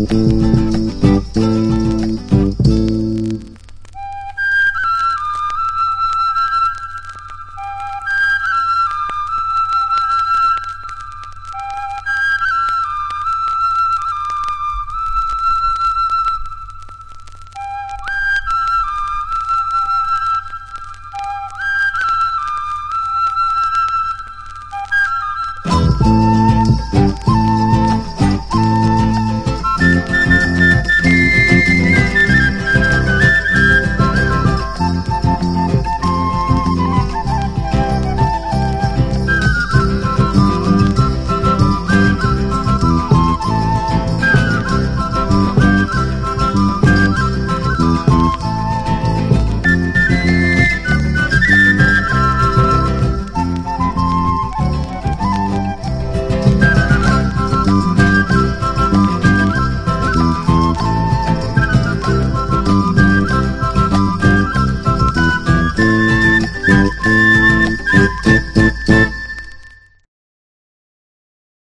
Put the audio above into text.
Mm-hmm.